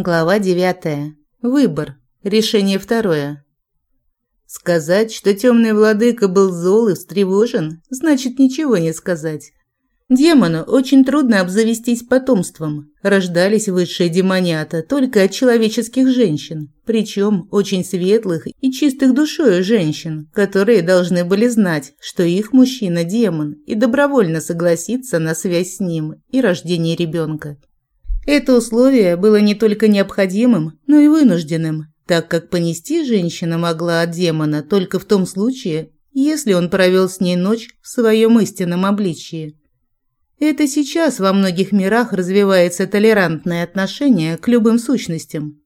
Глава девятая. Выбор. Решение второе. Сказать, что темный владыка был зол и встревожен, значит ничего не сказать. Демону очень трудно обзавестись потомством. Рождались высшие демонята только от человеческих женщин, причем очень светлых и чистых душою женщин, которые должны были знать, что их мужчина – демон, и добровольно согласиться на связь с ним и рождение ребенка. Это условие было не только необходимым, но и вынужденным, так как понести женщина могла от демона только в том случае, если он провел с ней ночь в своем истинном обличии. Это сейчас во многих мирах развивается толерантное отношение к любым сущностям.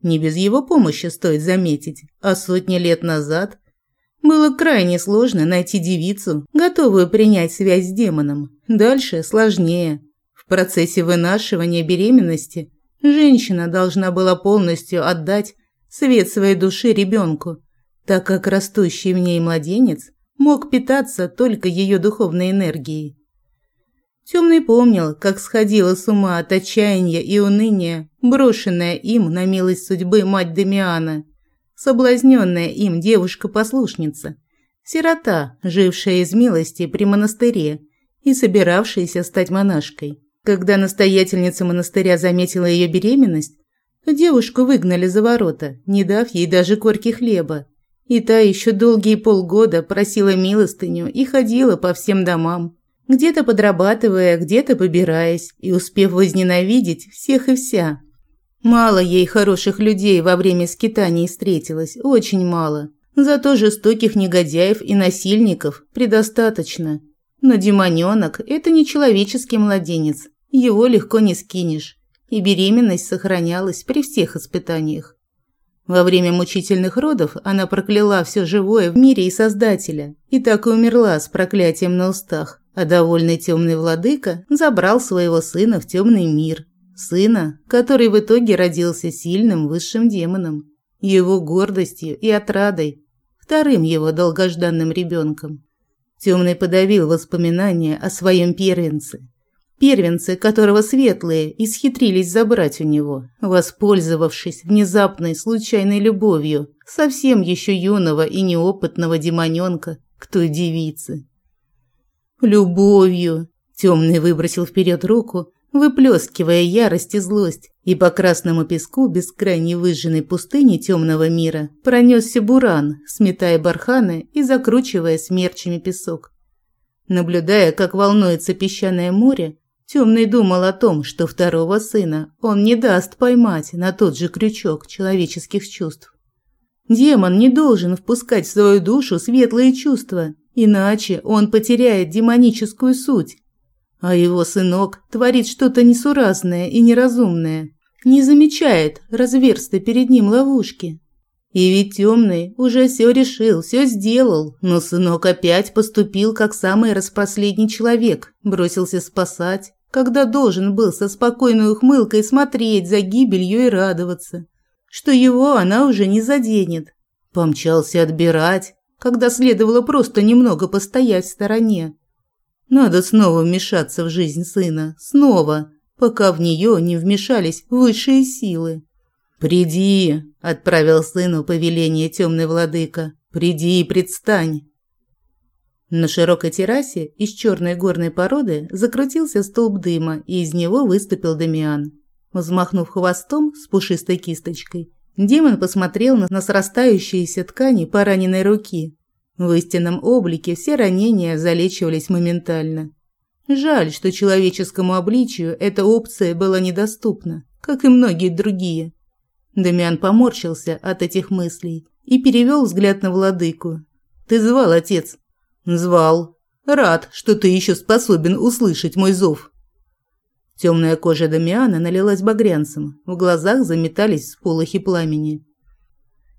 Не без его помощи стоит заметить, а сотни лет назад было крайне сложно найти девицу, готовую принять связь с демоном. Дальше сложнее. В процессе вынашивания беременности женщина должна была полностью отдать свет своей души ребенку, так как растущий в ней младенец мог питаться только ее духовной энергией. Темный помнил, как сходила с ума от отчаяния и уныния, брошенная им на милость судьбы мать Демиана, соблазненная им девушка-послушница, сирота, жившая из милости при монастыре и собиравшаяся стать монашкой. Когда настоятельница монастыря заметила ее беременность, то девушку выгнали за ворота, не дав ей даже корки хлеба. И та еще долгие полгода просила милостыню и ходила по всем домам, где-то подрабатывая, где-то побираясь и успев возненавидеть всех и вся. Мало ей хороших людей во время скитаний встретилось, очень мало. Зато жестоких негодяев и насильников предостаточно. Но демонёнок – это не человеческий младенец, его легко не скинешь, и беременность сохранялась при всех испытаниях. Во время мучительных родов она прокляла все живое в мире и Создателя, и так и умерла с проклятием на устах, а довольный темный владыка забрал своего сына в темный мир. Сына, который в итоге родился сильным высшим демоном, его гордостью и отрадой, вторым его долгожданным ребенком. Темный подавил воспоминания о своем первенце Первенцы, которого светлые исхитрились забрать у него, воспользовавшись внезапной случайной любовью совсем еще юного и неопытного демоненка к той девице. Любовью! Темный выбросил вперед руку, выплескивая ярость и злость, и по красному песку бескрайней выжженной пустыни темного мира пронесся буран, сметая барханы и закручивая смерчами песок. Наблюдая, как волнуется песчаное море, Темный думал о том, что второго сына он не даст поймать на тот же крючок человеческих чувств. Демон не должен впускать в свою душу светлые чувства, иначе он потеряет демоническую суть. А его сынок творит что-то несуразное и неразумное, не замечает разверстой перед ним ловушки. И ведь темный уже все решил, все сделал, но сынок опять поступил как самый распоследний человек, бросился спасать, когда должен был со спокойной ухмылкой смотреть за гибелью и радоваться, что его она уже не заденет. Помчался отбирать, когда следовало просто немного постоять в стороне. Надо снова вмешаться в жизнь сына, снова, пока в нее не вмешались высшие силы. «Приди», – отправил сыну повеление темный владыка, – «приди и предстань». На широкой террасе из черной горной породы закрутился столб дыма, и из него выступил Дамиан. Взмахнув хвостом с пушистой кисточкой, демон посмотрел на срастающиеся ткани пораненной руки. В истинном облике все ранения залечивались моментально. Жаль, что человеческому обличию эта опция была недоступна, как и многие другие. Дамиан поморщился от этих мыслей и перевел взгляд на владыку. «Ты звал, отец?» «Звал. Рад, что ты еще способен услышать мой зов». Темная кожа Дамиана налилась багрянцем, в глазах заметались сполохи пламени.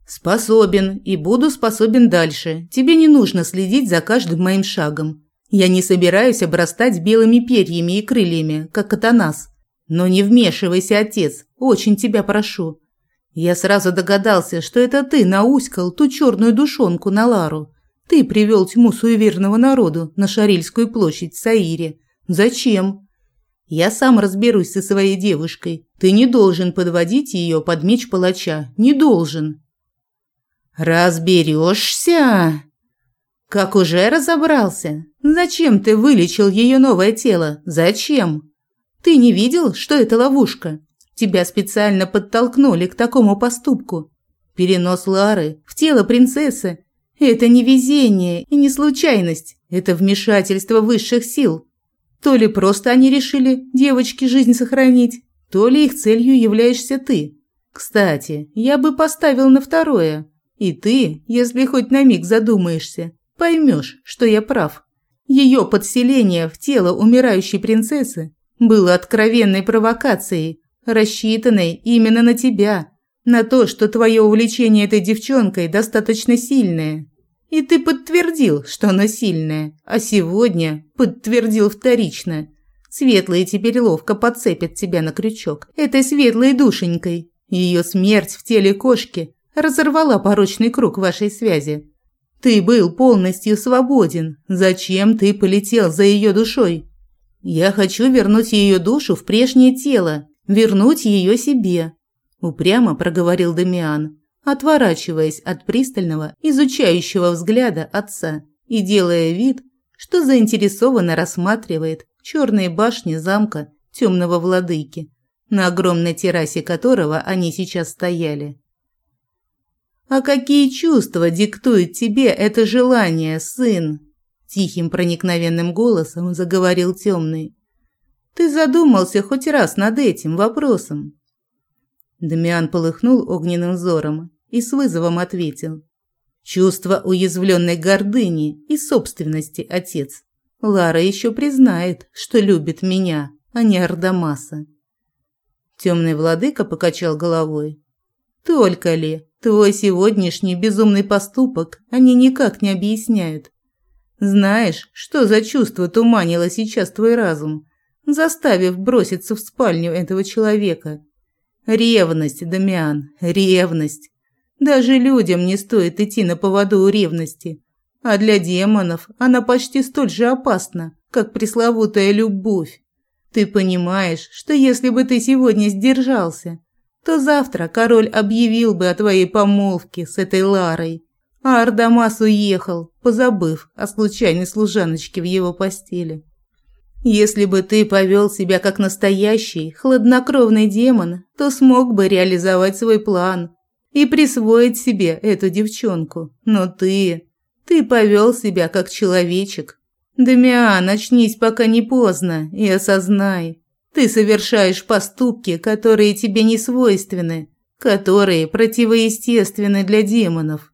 «Способен и буду способен дальше. Тебе не нужно следить за каждым моим шагом. Я не собираюсь обрастать белыми перьями и крыльями, как Атанас. Но не вмешивайся, отец, очень тебя прошу. Я сразу догадался, что это ты науськал ту черную душонку на Лару. Ты привел тьму суеверного народу на Шарильскую площадь в Саире. Зачем? Я сам разберусь со своей девушкой. Ты не должен подводить ее под меч палача. Не должен. Разберешься? Как уже разобрался? Зачем ты вылечил ее новое тело? Зачем? Ты не видел, что это ловушка? Тебя специально подтолкнули к такому поступку. Перенос Лары в тело принцессы – это не везение и не случайность, это вмешательство высших сил. То ли просто они решили девочке жизнь сохранить, то ли их целью являешься ты. Кстати, я бы поставил на второе. И ты, если хоть на миг задумаешься, поймешь, что я прав. Ее подселение в тело умирающей принцессы было откровенной провокацией, рассчитанной именно на тебя, на то, что твое увлечение этой девчонкой достаточно сильное. И ты подтвердил, что она сильная, а сегодня подтвердил вторично. Светлые теперь ловко подцепят тебя на крючок этой светлой душенькой. Ее смерть в теле кошки разорвала порочный круг вашей связи. Ты был полностью свободен. Зачем ты полетел за ее душой? Я хочу вернуть ее душу в прежнее тело, вернуть ее себе, упрямо проговорил Дамиан, отворачиваясь от пристального, изучающего взгляда отца и делая вид, что заинтересованно рассматривает черные башни замка темного владыки, на огромной террасе которого они сейчас стояли. А какие чувства диктует тебе это желание, сын? Тихим проникновенным голосом заговорил темный. Ты задумался хоть раз над этим вопросом? Дамиан полыхнул огненным взором и с вызовом ответил. Чувство уязвленной гордыни и собственности, отец. Лара еще признает, что любит меня, а не Ардамаса. Темный владыка покачал головой. Только ли? Твой сегодняшний безумный поступок они никак не объясняют. Знаешь, что за чувство туманило сейчас твой разум, заставив броситься в спальню этого человека? Ревность, Дамиан, ревность. Даже людям не стоит идти на поводу у ревности. А для демонов она почти столь же опасна, как пресловутая любовь. Ты понимаешь, что если бы ты сегодня сдержался, то завтра король объявил бы о твоей помолвке с этой Ларой, а Ардамас уехал, позабыв о случайной служаночке в его постели. Если бы ты повел себя как настоящий, хладнокровный демон, то смог бы реализовать свой план и присвоить себе эту девчонку. Но ты... ты повел себя как человечек. Дамиан, очнись, пока не поздно, и осознай, ты совершаешь поступки, которые тебе не свойственны, которые противоестественны для демонов.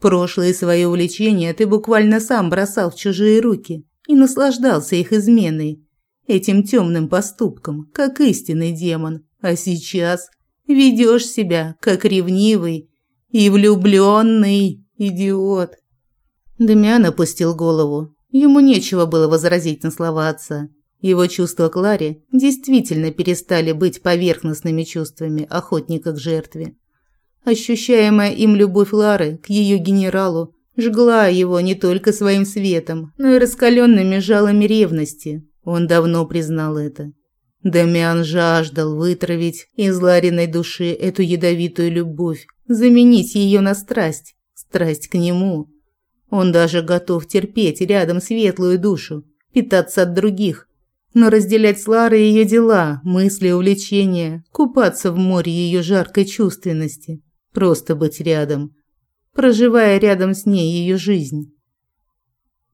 Прошлые свои увлечения ты буквально сам бросал в чужие руки и наслаждался их изменой, этим темным поступком, как истинный демон. А сейчас ведешь себя, как ревнивый и влюбленный идиот. Демиан опустил голову. Ему нечего было возразить на слова отца. Его чувства к Ларе действительно перестали быть поверхностными чувствами охотника к жертве. Ощущаемая им любовь Лары к ее генералу жгла его не только своим светом, но и раскаленными жалами ревности. Он давно признал это. Дамиан жаждал вытравить из Лариной души эту ядовитую любовь, заменить ее на страсть, страсть к нему. Он даже готов терпеть рядом светлую душу, питаться от других, но разделять с Ларой ее дела, мысли, увлечения, купаться в море ее жаркой чувственности, просто быть рядом, проживая рядом с ней ее жизнь.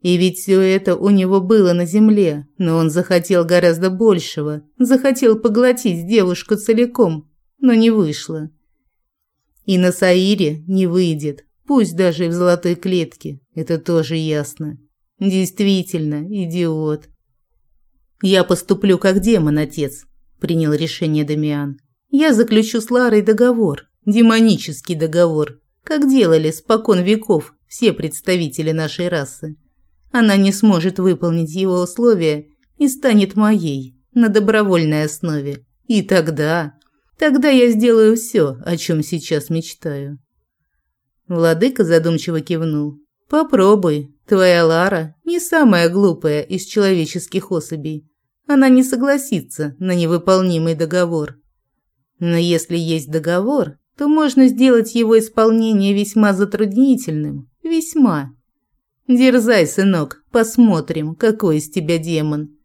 И ведь все это у него было на земле, но он захотел гораздо большего, захотел поглотить девушку целиком, но не вышло. И на Саире не выйдет, пусть даже и в золотой клетке, это тоже ясно. Действительно, идиот. «Я поступлю как демон, отец», – принял решение Дамиан. «Я заключу с Ларой договор, демонический договор, как делали спокон веков все представители нашей расы. Она не сможет выполнить его условия и станет моей на добровольной основе. И тогда... Тогда я сделаю все, о чем сейчас мечтаю». Владыка задумчиво кивнул. «Попробуй. Твоя Лара не самая глупая из человеческих особей. она не согласится на невыполнимый договор. Но если есть договор, то можно сделать его исполнение весьма затруднительным. Весьма. Дерзай, сынок, посмотрим, какой из тебя демон.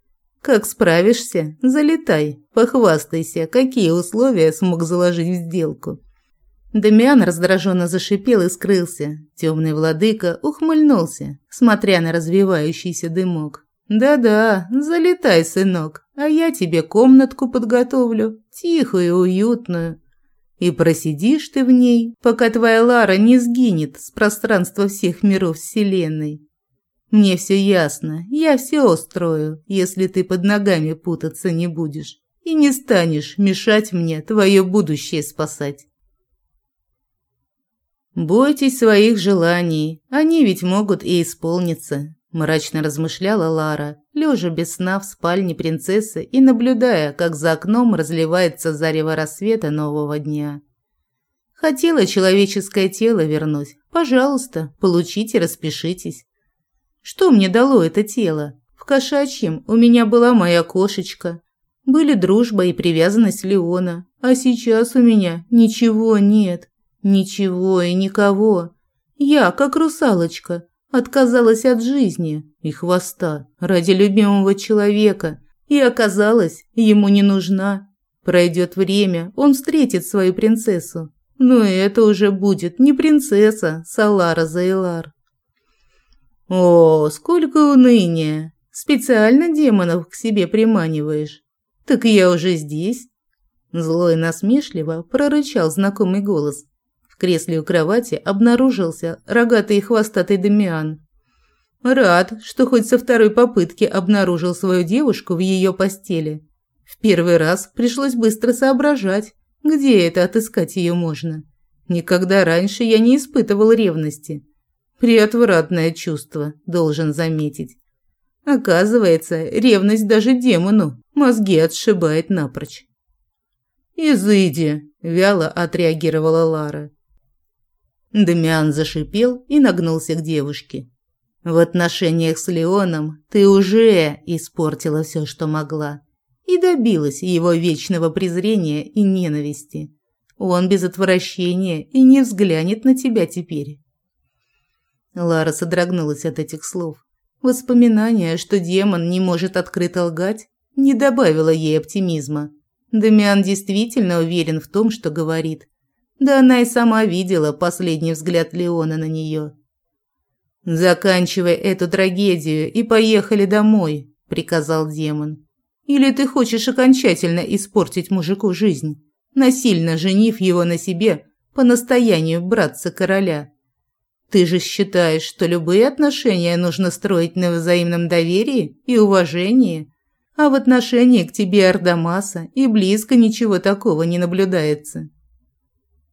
Как справишься, залетай, похвастайся, какие условия смог заложить в сделку. Дамиан раздраженно зашипел и скрылся. Темный владыка ухмыльнулся, смотря на развивающийся дымок. «Да-да, залетай, сынок, а я тебе комнатку подготовлю, тихую уютную. И просидишь ты в ней, пока твоя Лара не сгинет с пространства всех миров Вселенной. Мне все ясно, я все устрою, если ты под ногами путаться не будешь и не станешь мешать мне твое будущее спасать». «Бойтесь своих желаний, они ведь могут и исполниться», – мрачно размышляла Лара, лежа без сна в спальне принцессы и наблюдая, как за окном разливается зарево рассвета нового дня. «Хотела человеческое тело вернуть. Пожалуйста, получите, распишитесь. Что мне дало это тело? В кошачьем у меня была моя кошечка. Были дружба и привязанность Леона, а сейчас у меня ничего нет». Ничего и никого. Я, как русалочка, отказалась от жизни и хвоста ради любимого человека и оказалась ему не нужна. Пройдет время, он встретит свою принцессу. Но это уже будет не принцесса Салара Зайлар. О, сколько уныния! Специально демонов к себе приманиваешь. Так я уже здесь. Зло насмешливо прорычал знакомый голос, в кресле у кровати обнаружился рогатый и хвостатый Дамиан. Рад, что хоть со второй попытки обнаружил свою девушку в ее постели. В первый раз пришлось быстро соображать, где это отыскать ее можно. Никогда раньше я не испытывал ревности. Приотвратное чувство, должен заметить. Оказывается, ревность даже демону мозги отшибает напрочь. «Изыди», – вяло отреагировала Лара. Дамиан зашипел и нагнулся к девушке. В отношениях с Леоном ты уже испортила все, что могла, и добилась его вечного презрения и ненависти. Он без отвращения и не взглянет на тебя теперь. Лара содрогнулась от этих слов. Воспоминание, что демон не может открыто лгать, не добавило ей оптимизма. Дамиан действительно уверен в том, что говорит, да она и сама видела последний взгляд Леона на нее. «Заканчивай эту трагедию и поехали домой», – приказал демон. «Или ты хочешь окончательно испортить мужику жизнь, насильно женив его на себе по настоянию братца короля? Ты же считаешь, что любые отношения нужно строить на взаимном доверии и уважении, а в отношении к тебе Ардамаса и близко ничего такого не наблюдается».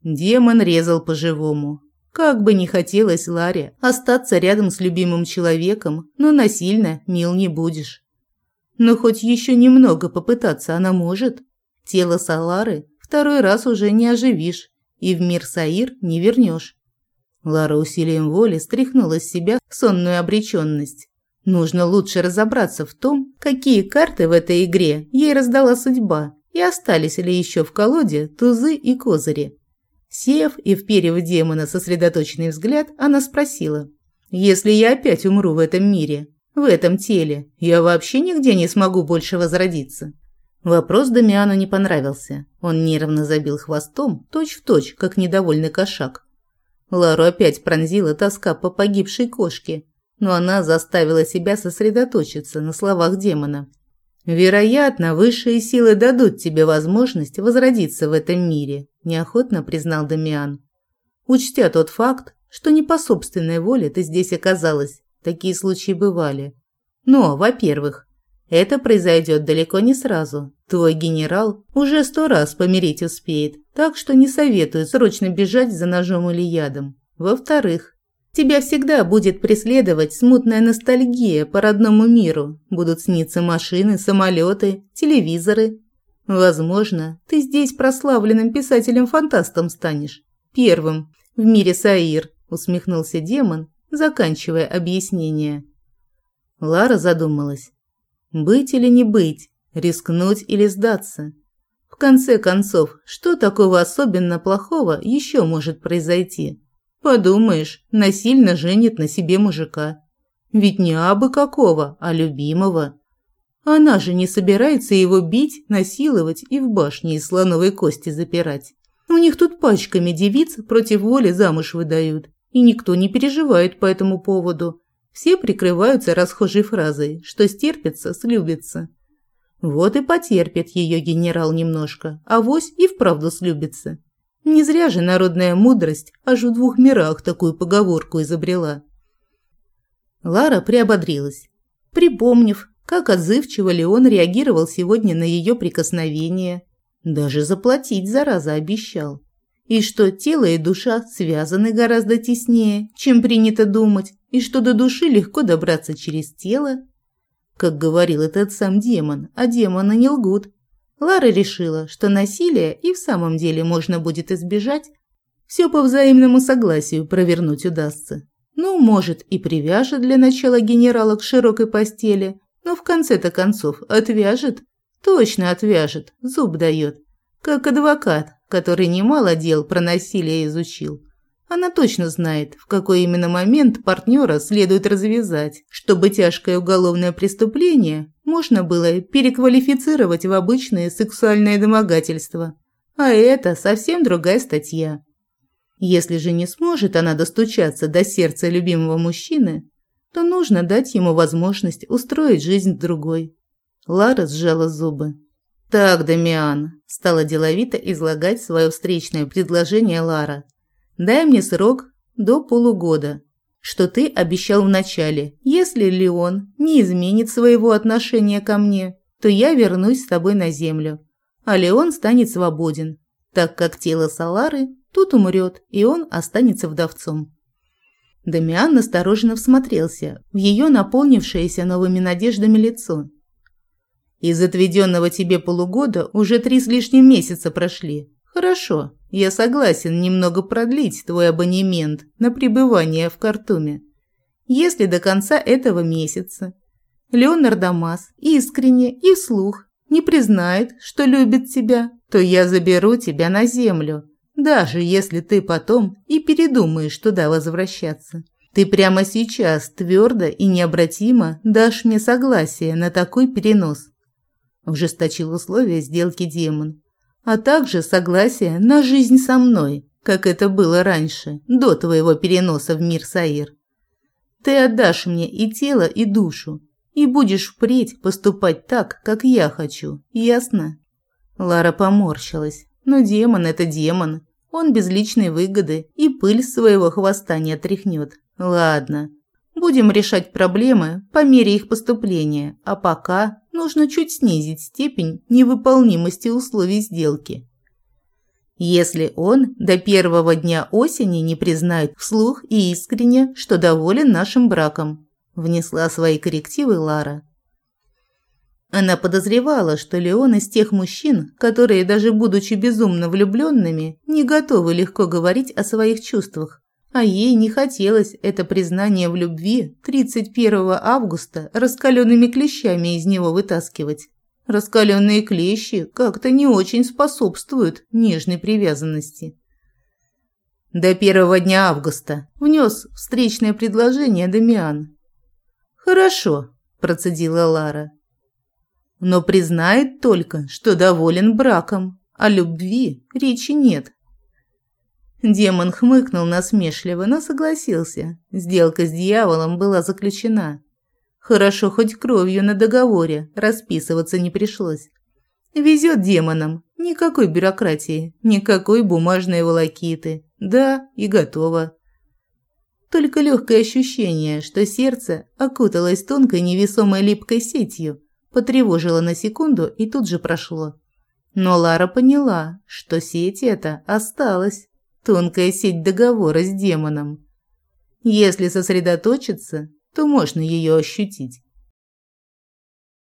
Демон резал по-живому. Как бы ни хотелось Ларе остаться рядом с любимым человеком, но насильно мил не будешь. Но хоть еще немного попытаться она может. Тело Салары второй раз уже не оживишь и в мир Саир не вернешь. Лара усилием воли стряхнула с себя сонную обреченность. Нужно лучше разобраться в том, какие карты в этой игре ей раздала судьба и остались ли еще в колоде тузы и козыри. Сев и вперев демона сосредоточенный взгляд, она спросила. «Если я опять умру в этом мире, в этом теле, я вообще нигде не смогу больше возродиться?» Вопрос Дамиану не понравился. Он нервно забил хвостом, точь-в-точь, точь, как недовольный кошак. Лару опять пронзила тоска по погибшей кошке, но она заставила себя сосредоточиться на словах демона. «Вероятно, высшие силы дадут тебе возможность возродиться в этом мире», – неохотно признал Дамиан. «Учтя тот факт, что не по собственной воле ты здесь оказалась, такие случаи бывали. Но, во-первых, это произойдет далеко не сразу. Твой генерал уже сто раз помереть успеет, так что не советую срочно бежать за ножом или ядом. Во-вторых, Тебя всегда будет преследовать смутная ностальгия по родному миру. Будут сниться машины, самолеты, телевизоры. Возможно, ты здесь прославленным писателем-фантастом станешь. Первым в мире Саир, усмехнулся демон, заканчивая объяснение. Лара задумалась. Быть или не быть? Рискнуть или сдаться? В конце концов, что такого особенно плохого еще может произойти? Подумаешь, насильно женит на себе мужика. Ведь не абы какого, а любимого. Она же не собирается его бить, насиловать и в башне из слоновой кости запирать. У них тут пачками девиц против воли замуж выдают, и никто не переживает по этому поводу. Все прикрываются расхожей фразой, что стерпится, слюбится. Вот и потерпит ее генерал немножко, а вось и вправду слюбится. Не зря же народная мудрость аж в двух мирах такую поговорку изобрела. Лара приободрилась, припомнив, как отзывчиво Леон реагировал сегодня на ее прикосновение. Даже заплатить, зараза, обещал. И что тело и душа связаны гораздо теснее, чем принято думать, и что до души легко добраться через тело. Как говорил этот сам демон, а демоны не лгут. Лара решила, что насилие и в самом деле можно будет избежать. Все по взаимному согласию провернуть удастся. Ну, может, и привяжет для начала генерала к широкой постели, но в конце-то концов отвяжет. Точно отвяжет, зуб дает. Как адвокат, который немало дел про насилие изучил. Она точно знает, в какой именно момент партнера следует развязать, чтобы тяжкое уголовное преступление можно было переквалифицировать в обычное сексуальное домогательство. А это совсем другая статья. Если же не сможет она достучаться до сердца любимого мужчины, то нужно дать ему возможность устроить жизнь другой. Лара сжала зубы. «Так, Дамиан», – стала деловито излагать свое встречное предложение Лара. «Дай мне срок до полугода, что ты обещал вначале. Если Леон не изменит своего отношения ко мне, то я вернусь с тобой на землю, а Леон станет свободен, так как тело Салары тут умрет, и он останется вдовцом». Дамиан настороженно всмотрелся в ее наполнившееся новыми надеждами лицо. Из отведенного тебе полугода уже три с лишним месяца прошли. Хорошо, я согласен немного продлить твой абонемент на пребывание в Картуме. Если до конца этого месяца Леонард Дамас искренне и вслух не признает, что любит тебя, то я заберу тебя на землю, даже если ты потом и передумаешь туда возвращаться. Ты прямо сейчас твердо и необратимо дашь мне согласие на такой перенос ужесточил условия сделки демон, а также согласие на жизнь со мной, как это было раньше, до твоего переноса в мир Саир. Ты отдашь мне и тело, и душу, и будешь впредь поступать так, как я хочу, ясно?» Лара поморщилась. «Но демон – это демон. Он без личной выгоды и пыль своего хвоста не отряхнет. Ладно, будем решать проблемы по мере их поступления, а пока нужно чуть снизить степень невыполнимости условий сделки. Если он до первого дня осени не признает вслух и искренне, что доволен нашим браком, внесла свои коррективы Лара. Она подозревала, что Леон из тех мужчин, которые, даже будучи безумно влюбленными, не готовы легко говорить о своих чувствах, а ей не хотелось это признание в любви 31 августа раскаленными клещами из него вытаскивать. Раскаленные клещи как-то не очень способствуют нежной привязанности. До первого дня августа внес встречное предложение Дамиан. «Хорошо», – процедила Лара. «Но признает только, что доволен браком, о любви речи нет». Демон хмыкнул насмешливо, но согласился. Сделка с дьяволом была заключена. Хорошо хоть кровью на договоре, расписываться не пришлось. Везет демонам. Никакой бюрократии, никакой бумажной волокиты. Да, и готово. Только легкое ощущение, что сердце окуталось тонкой невесомой липкой сетью, потревожило на секунду и тут же прошло. Но Лара поняла, что сеть эта осталась. Тонкая сеть договора с демоном. Если сосредоточиться, то можно ее ощутить.